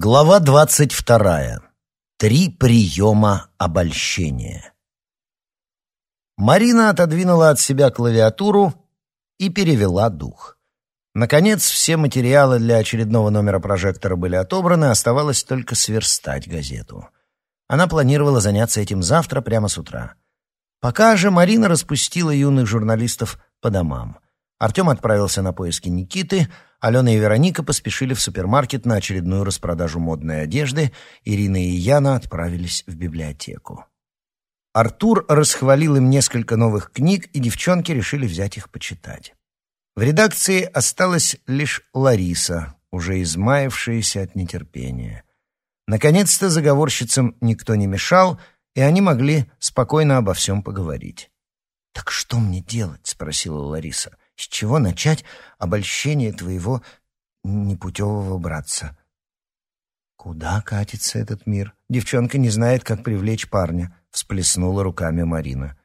Глава двадцать вторая. Три приема обольщения. Марина отодвинула от себя клавиатуру и перевела дух. Наконец, все материалы для очередного номера прожектора были отобраны, оставалось только сверстать газету. Она планировала заняться этим завтра прямо с утра. Пока же Марина распустила юных журналистов по домам. Артем отправился на поиски Никиты — Алена и Вероника поспешили в супермаркет на очередную распродажу модной одежды, Ирина и Яна отправились в библиотеку. Артур расхвалил им несколько новых книг, и девчонки решили взять их почитать. В редакции осталась лишь Лариса, уже измаявшаяся от нетерпения. Наконец-то заговорщицам никто не мешал, и они могли спокойно обо всем поговорить. «Так что мне делать?» — спросила Лариса. С чего начать обольщение твоего непутевого братца? Куда катится этот мир? Девчонка не знает, как привлечь парня, всплеснула руками Марина.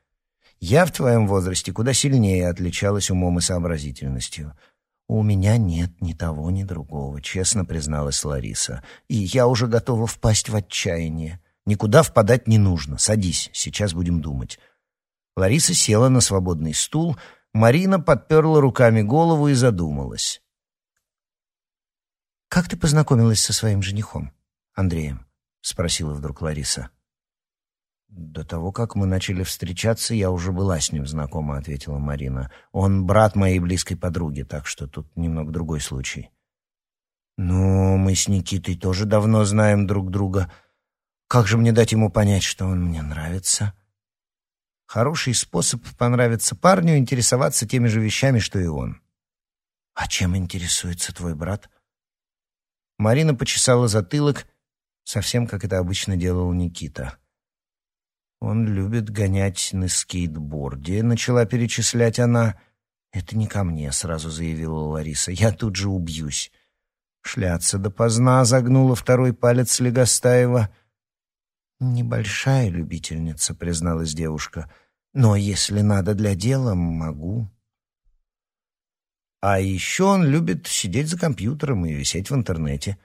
Я в твоем возрасте куда сильнее отличалась умом и сообразительностью. У меня нет ни того, ни другого, честно призналась Лариса. И я уже готова впасть в отчаяние. Никуда впадать не нужно. Садись, сейчас будем думать. Лариса села на свободный стул, Марина подперла руками голову и задумалась. «Как ты познакомилась со своим женихом, Андреем?» — спросила вдруг Лариса. «До того, как мы начали встречаться, я уже была с ним знакома», — ответила Марина. «Он брат моей близкой подруги, так что тут немного другой случай». «Ну, мы с Никитой тоже давно знаем друг друга. Как же мне дать ему понять, что он мне нравится?» Хороший способ понравиться парню — интересоваться теми же вещами, что и он. «А чем интересуется твой брат?» Марина почесала затылок, совсем как это обычно делал Никита. «Он любит гонять на скейтборде», — начала перечислять она. «Это не ко мне», — сразу заявила Лариса. «Я тут же убьюсь». Шляться допоздна загнула второй палец Легостаева. «Небольшая любительница», — призналась девушка. Но если надо для дела, могу. А еще он любит сидеть за компьютером и висеть в интернете.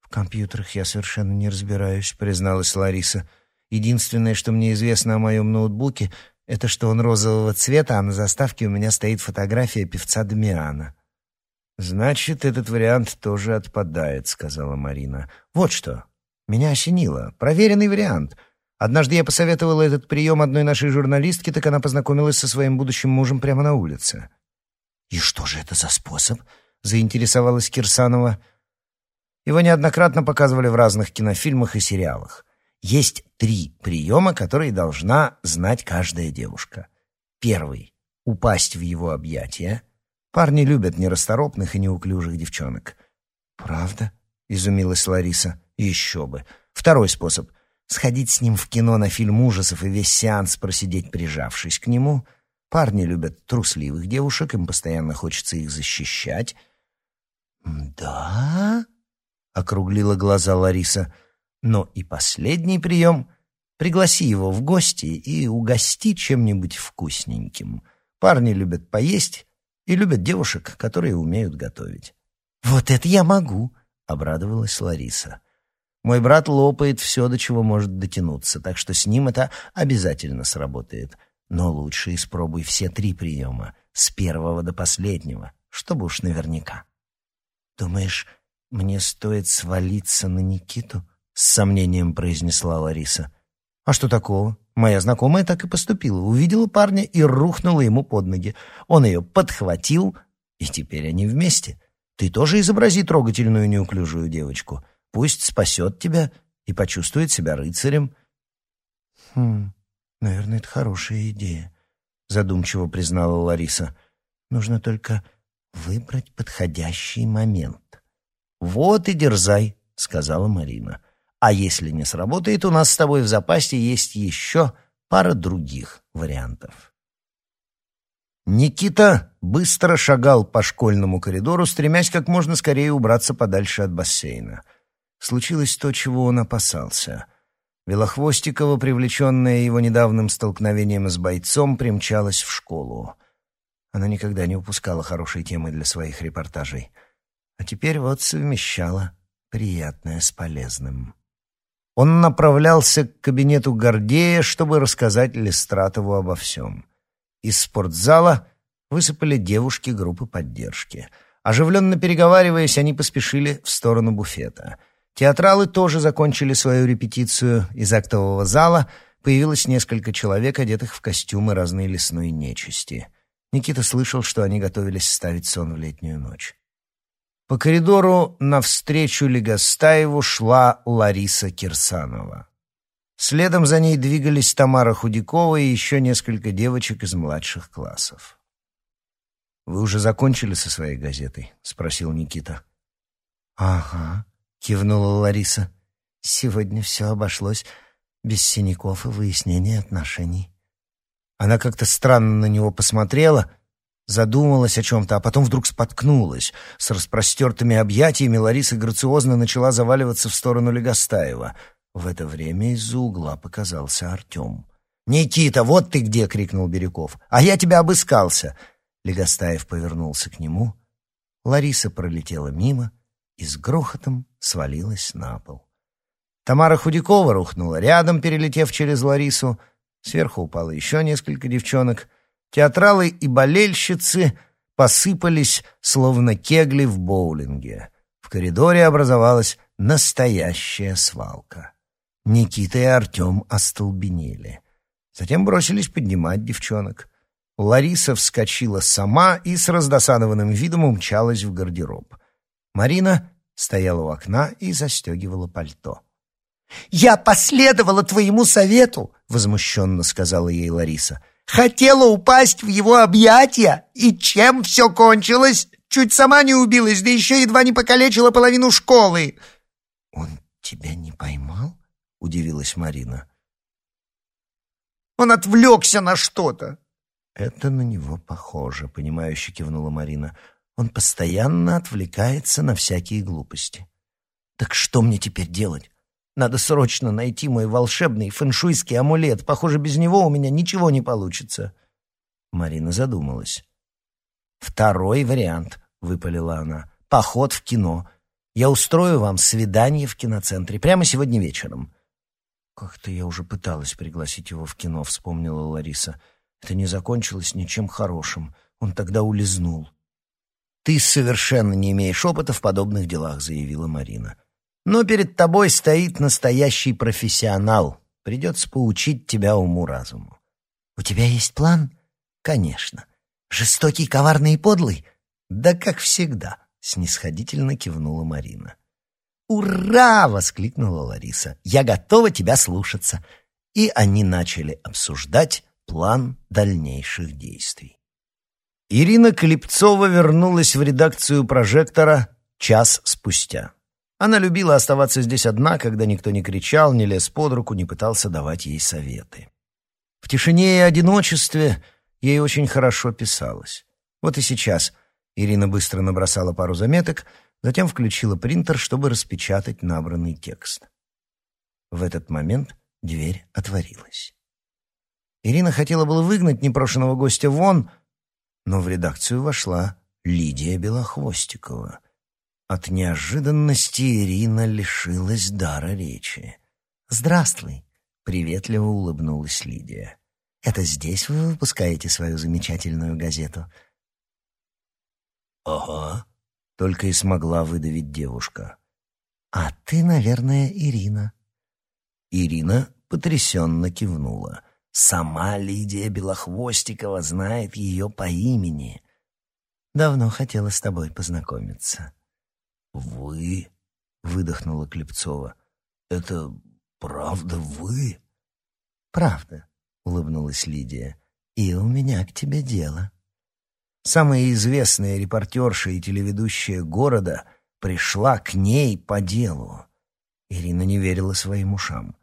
В компьютерах я совершенно не разбираюсь, призналась Лариса. Единственное, что мне известно о моем ноутбуке, это что он розового цвета, а на заставке у меня стоит фотография певца Дамиана. «Значит, этот вариант тоже отпадает», — сказала Марина. «Вот что. Меня осенило. Проверенный вариант — Однажды я посоветовала этот прием одной нашей журналистке, так она познакомилась со своим будущим мужем прямо на улице. «И что же это за способ?» — заинтересовалась Кирсанова. Его неоднократно показывали в разных кинофильмах и сериалах. Есть три приема, которые должна знать каждая девушка. Первый — упасть в его объятия. Парни любят нерасторопных и неуклюжих девчонок. «Правда?» — изумилась Лариса. «Еще бы. Второй способ — сходить с ним в кино на фильм ужасов и весь сеанс просидеть, прижавшись к нему. Парни любят трусливых девушек, им постоянно хочется их защищать. «Да?» — округлила глаза Лариса. «Но и последний прием — пригласи его в гости и угости чем-нибудь вкусненьким. Парни любят поесть и любят девушек, которые умеют готовить». «Вот это я могу!» — обрадовалась Лариса. Мой брат лопает все, до чего может дотянуться, так что с ним это обязательно сработает. Но лучше испробуй все три приема, с первого до последнего, чтобы уж наверняка. «Думаешь, мне стоит свалиться на Никиту?» — с сомнением произнесла Лариса. «А что такого? Моя знакомая так и поступила. Увидела парня и рухнула ему под ноги. Он ее подхватил, и теперь они вместе. Ты тоже изобрази трогательную неуклюжую девочку». Пусть спасет тебя и почувствует себя рыцарем. Хм, наверное, это хорошая идея, задумчиво признала Лариса. Нужно только выбрать подходящий момент. Вот и дерзай, сказала Марина. А если не сработает, у нас с тобой в запасе есть еще пара других вариантов. Никита быстро шагал по школьному коридору, стремясь как можно скорее убраться подальше от бассейна случилось то, чего он опасался. Белохвостикова, привлеченная его недавним столкновением с бойцом, примчалась в школу. Она никогда не упускала хорошей темы для своих репортажей. А теперь вот совмещала приятное с полезным. Он направлялся к кабинету Гордея, чтобы рассказать Лестратову обо всем. Из спортзала высыпали девушки группы поддержки. Оживленно переговариваясь, они поспешили в сторону буфета. Театралы тоже закончили свою репетицию. Из актового зала появилось несколько человек, одетых в костюмы разной лесной нечисти. Никита слышал, что они готовились ставить сон в летнюю ночь. По коридору навстречу Легостаеву шла Лариса Кирсанова. Следом за ней двигались Тамара Худякова и еще несколько девочек из младших классов. «Вы уже закончили со своей газетой?» — спросил Никита. «Ага», — кивнула Лариса. «Сегодня все обошлось без синяков и выяснения отношений». Она как-то странно на него посмотрела — задумалась о чем-то, а потом вдруг споткнулась. С распростертыми объятиями Лариса грациозно начала заваливаться в сторону Легостаева. В это время из-за угла показался Артем. «Никита, вот ты где!» — крикнул Бирюков. «А я тебя обыскался!» Легостаев повернулся к нему. Лариса пролетела мимо и с грохотом свалилась на пол. Тамара Худякова рухнула рядом, перелетев через Ларису. Сверху упало еще несколько девчонок — Театралы и болельщицы посыпались, словно кегли в боулинге. В коридоре образовалась настоящая свалка. Никита и Артем остолбенели. Затем бросились поднимать девчонок. Лариса вскочила сама и с раздосадованным видом умчалась в гардероб. Марина стояла у окна и застегивала пальто. «Я последовала твоему совету!» — возмущенно сказала ей Лариса. Хотела упасть в его объятия, и чем все кончилось? Чуть сама не убилась, да еще едва не покалечила половину школы. Он тебя не поймал? Удивилась Марина. Он отвлекся на что-то. Это на него похоже, понимающе кивнула Марина. Он постоянно отвлекается на всякие глупости. Так что мне теперь делать? Надо срочно найти мой волшебный фэншуйский амулет. Похоже, без него у меня ничего не получится. Марина задумалась. «Второй вариант», — выпалила она. «Поход в кино. Я устрою вам свидание в киноцентре прямо сегодня вечером». «Как-то я уже пыталась пригласить его в кино», — вспомнила Лариса. «Это не закончилось ничем хорошим. Он тогда улизнул». «Ты совершенно не имеешь опыта в подобных делах», — заявила Марина. Но перед тобой стоит настоящий профессионал. Придется поучить тебя уму-разуму. У тебя есть план? Конечно. Жестокий, коварный и подлый? Да как всегда, снисходительно кивнула Марина. «Ура!» — воскликнула Лариса. «Я готова тебя слушаться!» И они начали обсуждать план дальнейших действий. Ирина Клепцова вернулась в редакцию «Прожектора» час спустя. Она любила оставаться здесь одна, когда никто не кричал, не лез под руку, не пытался давать ей советы. В тишине и одиночестве ей очень хорошо писалось. Вот и сейчас Ирина быстро набросала пару заметок, затем включила принтер, чтобы распечатать набранный текст. В этот момент дверь отворилась. Ирина хотела было выгнать непрошенного гостя вон, но в редакцию вошла Лидия Белохвостикова — от неожиданности Ирина лишилась дара речи. «Здравствуй», — приветливо улыбнулась Лидия. «Это здесь вы выпускаете свою замечательную газету?» «Ага», — только и смогла выдавить девушка. «А ты, наверное, Ирина». Ирина потрясенно кивнула. Сама Лидия Белохвостикова знает ее по имени. «Давно хотела с тобой познакомиться». «Вы?» — выдохнула Клепцова. «Это правда вы?» «Правда», — улыбнулась Лидия. «И у меня к тебе дело». Самая известная репортерша и телеведущая города пришла к ней по делу. Ирина не верила своим ушам.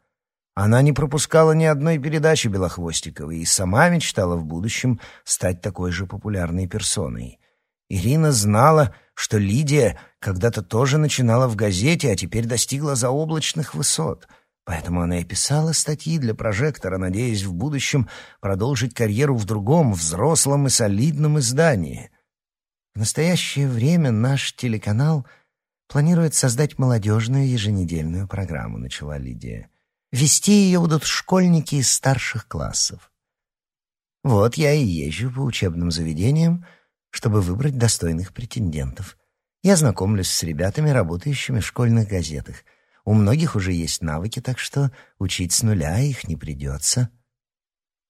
Она не пропускала ни одной передачи Белохвостиковой и сама мечтала в будущем стать такой же популярной персоной. Ирина знала, что Лидия когда-то тоже начинала в газете, а теперь достигла заоблачных высот. Поэтому она и писала статьи для прожектора, надеясь в будущем продолжить карьеру в другом, взрослом и солидном издании. В настоящее время наш телеканал планирует создать молодежную еженедельную программу, начала Лидия. Вести ее будут школьники из старших классов. Вот я и езжу по учебным заведениям, чтобы выбрать достойных претендентов. Я знакомлюсь с ребятами, работающими в школьных газетах. У многих уже есть навыки, так что учить с нуля их не придется.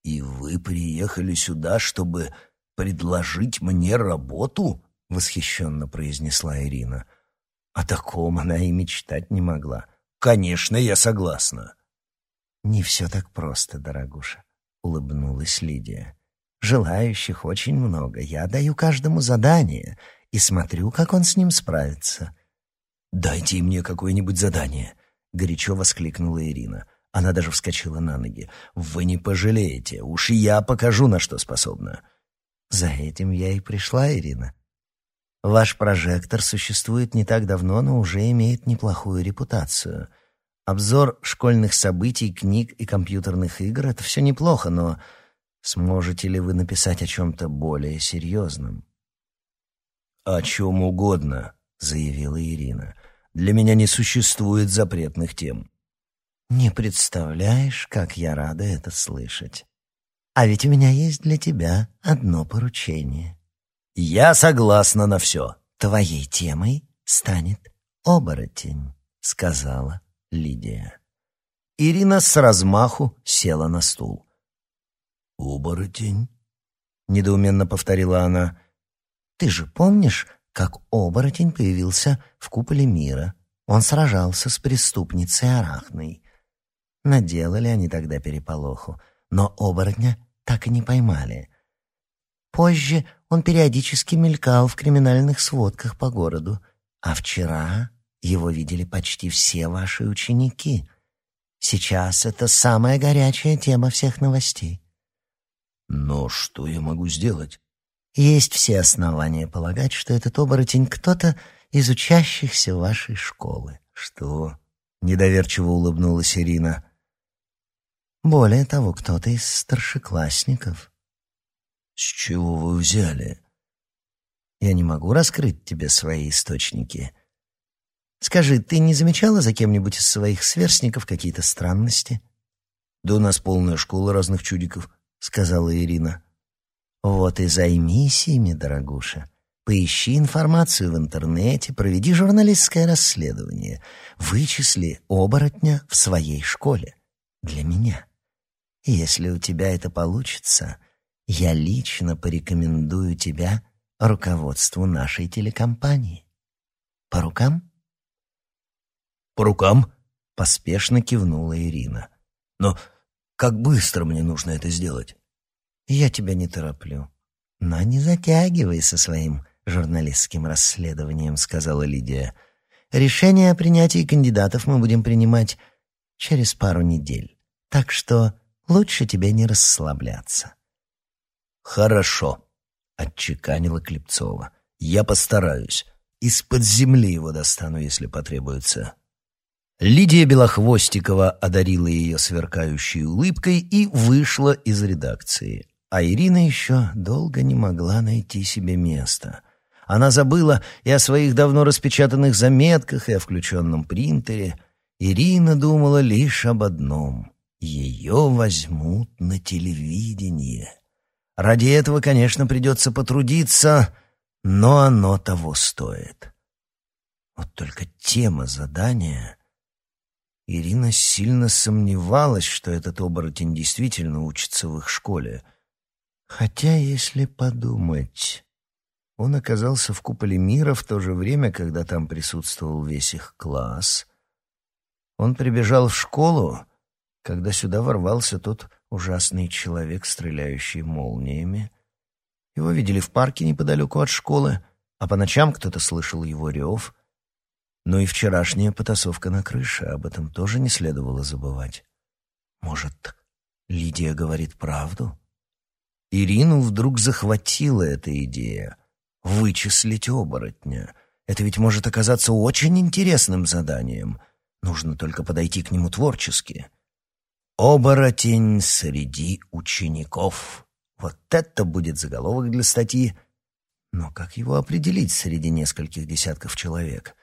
«И вы приехали сюда, чтобы предложить мне работу?» — восхищенно произнесла Ирина. О таком она и мечтать не могла. «Конечно, я согласна». «Не все так просто, дорогуша», — улыбнулась Лидия. «Желающих очень много. Я даю каждому задание и смотрю, как он с ним справится». «Дайте мне какое-нибудь задание», — горячо воскликнула Ирина. Она даже вскочила на ноги. «Вы не пожалеете. Уж я покажу, на что способна». «За этим я и пришла, Ирина. Ваш прожектор существует не так давно, но уже имеет неплохую репутацию. Обзор школьных событий, книг и компьютерных игр — это все неплохо, но сможете ли вы написать о чем-то более серьезном?» «О чем угодно», — заявила Ирина. «Для меня не существует запретных тем». «Не представляешь, как я рада это слышать. А ведь у меня есть для тебя одно поручение». «Я согласна на все». «Твоей темой станет оборотень», — сказала Лидия. Ирина с размаху села на стул. «Оборотень?» — недоуменно повторила она. «Ты же помнишь, как оборотень появился в куполе мира? Он сражался с преступницей Арахной. Наделали они тогда переполоху, но оборотня так и не поймали. Позже он периодически мелькал в криминальных сводках по городу, а вчера его видели почти все ваши ученики. Сейчас это самая горячая тема всех новостей. Но что я могу сделать? Есть все основания полагать, что этот оборотень кто-то из учащихся вашей школы. Что? Недоверчиво улыбнулась Ирина. Более того, кто-то из старшеклассников. С чего вы взяли? Я не могу раскрыть тебе свои источники. Скажи, ты не замечала за кем-нибудь из своих сверстников какие-то странности? Да у нас полная школа разных чудиков, сказала Ирина. Вот и займись ими, дорогуша. Поищи информацию в интернете, проведи журналистское расследование, вычисли оборотня в своей школе. Для меня. Если у тебя это получится, я лично порекомендую тебя руководству нашей телекомпании. По рукам? По рукам? Поспешно кивнула Ирина. Но как быстро мне нужно это сделать? Я тебя не тороплю. Но не затягивай со своим журналистским расследованием, сказала Лидия. Решение о принятии кандидатов мы будем принимать через пару недель. Так что лучше тебе не расслабляться. Хорошо, отчеканила Клепцова. Я постараюсь. Из-под земли его достану, если потребуется. Лидия Белохвостикова одарила ее сверкающей улыбкой и вышла из редакции. А Ирина еще долго не могла найти себе места. Она забыла и о своих давно распечатанных заметках, и о включенном принтере. Ирина думала лишь об одном — ее возьмут на телевидение. Ради этого, конечно, придется потрудиться, но оно того стоит. Вот только тема задания... Ирина сильно сомневалась, что этот оборотень действительно учится в их школе — Хотя, если подумать, он оказался в куполе мира в то же время, когда там присутствовал весь их класс. Он прибежал в школу, когда сюда ворвался тот ужасный человек, стреляющий молниями. Его видели в парке неподалеку от школы, а по ночам кто-то слышал его рев. Но и вчерашняя потасовка на крыше, об этом тоже не следовало забывать. Может, Лидия говорит правду? Ирину вдруг захватила эта идея — вычислить оборотня. Это ведь может оказаться очень интересным заданием. Нужно только подойти к нему творчески. «Оборотень среди учеников». Вот это будет заголовок для статьи. Но как его определить среди нескольких десятков человек?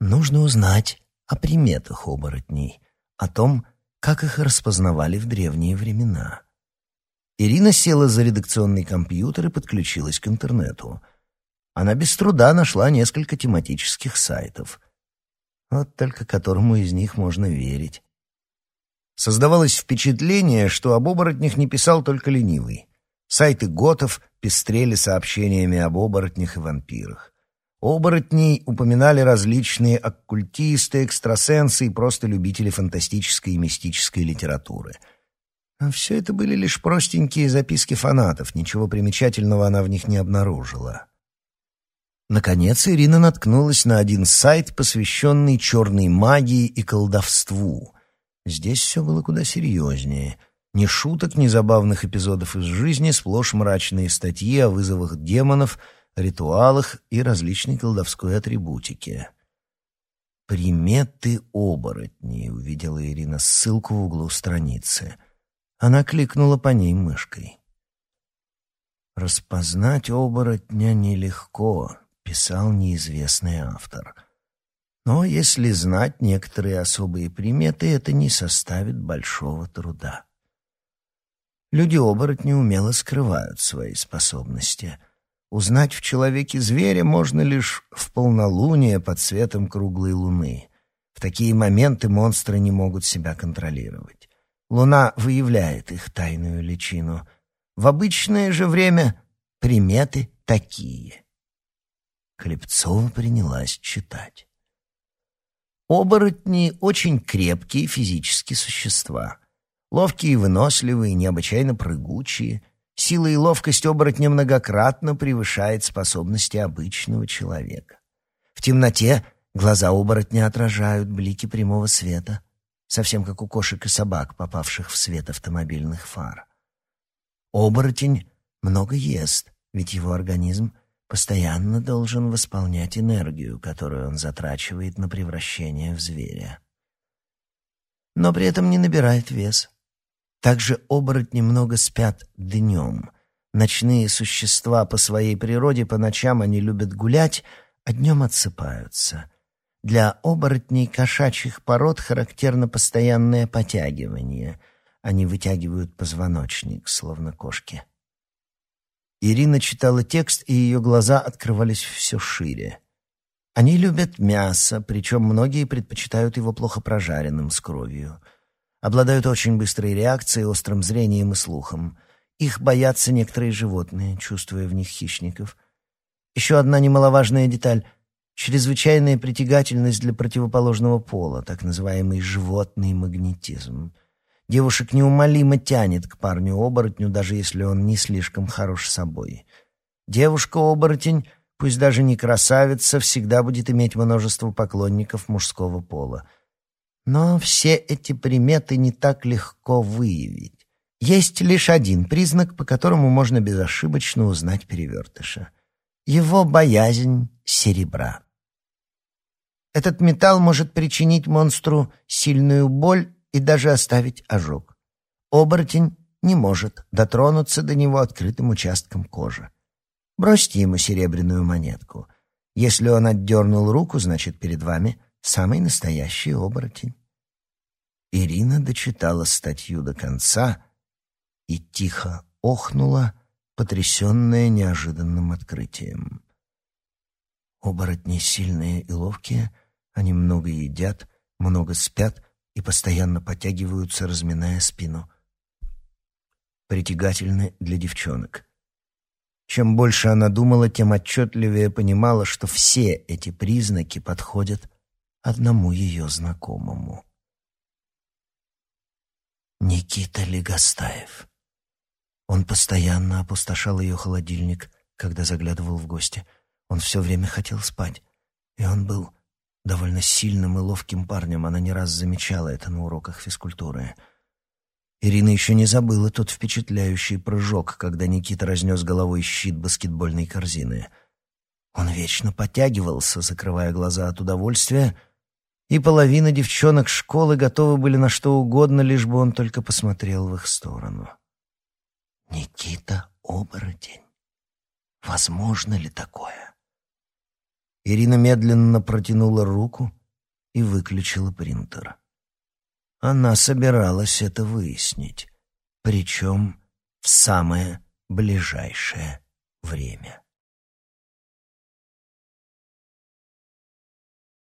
Нужно узнать о приметах оборотней, о том, как их распознавали в древние времена. Ирина села за редакционный компьютер и подключилась к интернету. Она без труда нашла несколько тематических сайтов. Вот только которому из них можно верить. Создавалось впечатление, что об оборотнях не писал только ленивый. Сайты готов пестрели сообщениями об оборотнях и вампирах. Оборотней упоминали различные оккультисты, экстрасенсы и просто любители фантастической и мистической литературы. А все это были лишь простенькие записки фанатов, ничего примечательного она в них не обнаружила. Наконец Ирина наткнулась на один сайт, посвященный черной магии и колдовству. Здесь все было куда серьезнее. Ни шуток, ни забавных эпизодов из жизни, сплошь мрачные статьи о вызовах демонов — ритуалах и различной колдовской атрибутике. «Приметы оборотней», — увидела Ирина ссылку в углу страницы. Она кликнула по ней мышкой. «Распознать оборотня нелегко», — писал неизвестный автор. «Но если знать некоторые особые приметы, это не составит большого труда». Люди-оборотни умело скрывают свои способности — Узнать в человеке зверя можно лишь в полнолуние под светом круглой луны. В такие моменты монстры не могут себя контролировать. Луна выявляет их тайную личину. В обычное же время приметы такие. Клепцова принялась читать. Оборотни — очень крепкие физические существа. Ловкие и выносливые, необычайно прыгучие — Сила и ловкость оборотня многократно превышает способности обычного человека. В темноте глаза оборотня отражают блики прямого света, совсем как у кошек и собак, попавших в свет автомобильных фар. Оборотень много ест, ведь его организм постоянно должен восполнять энергию, которую он затрачивает на превращение в зверя. Но при этом не набирает вес. Также оборотни много спят днем. Ночные существа по своей природе по ночам они любят гулять, а днем отсыпаются. Для оборотней кошачьих пород характерно постоянное потягивание. Они вытягивают позвоночник, словно кошки. Ирина читала текст, и ее глаза открывались все шире. Они любят мясо, причем многие предпочитают его плохо прожаренным с кровью — обладают очень быстрой реакцией, острым зрением и слухом. Их боятся некоторые животные, чувствуя в них хищников. Еще одна немаловажная деталь — чрезвычайная притягательность для противоположного пола, так называемый животный магнетизм. Девушек неумолимо тянет к парню-оборотню, даже если он не слишком хорош собой. Девушка-оборотень, пусть даже не красавица, всегда будет иметь множество поклонников мужского пола — но все эти приметы не так легко выявить. Есть лишь один признак, по которому можно безошибочно узнать перевертыша. Его боязнь серебра. Этот металл может причинить монстру сильную боль и даже оставить ожог. Оборотень не может дотронуться до него открытым участком кожи. Бросьте ему серебряную монетку. Если он отдернул руку, значит, перед вами самый настоящий оборотень. Ирина дочитала статью до конца и тихо охнула, потрясенная неожиданным открытием. Оборотни сильные и ловкие, они много едят, много спят и постоянно подтягиваются, разминая спину. Притягательны для девчонок. Чем больше она думала, тем отчетливее понимала, что все эти признаки подходят одному ее знакомому. Никита Легостаев. Он постоянно опустошал ее холодильник, когда заглядывал в гости. Он все время хотел спать. И он был довольно сильным и ловким парнем. Она не раз замечала это на уроках физкультуры. Ирина еще не забыла тот впечатляющий прыжок, когда Никита разнес головой щит баскетбольной корзины. Он вечно подтягивался, закрывая глаза от удовольствия — и половина девчонок школы готовы были на что угодно, лишь бы он только посмотрел в их сторону. Никита — оборотень. Возможно ли такое? Ирина медленно протянула руку и выключила принтер. Она собиралась это выяснить, причем в самое ближайшее время.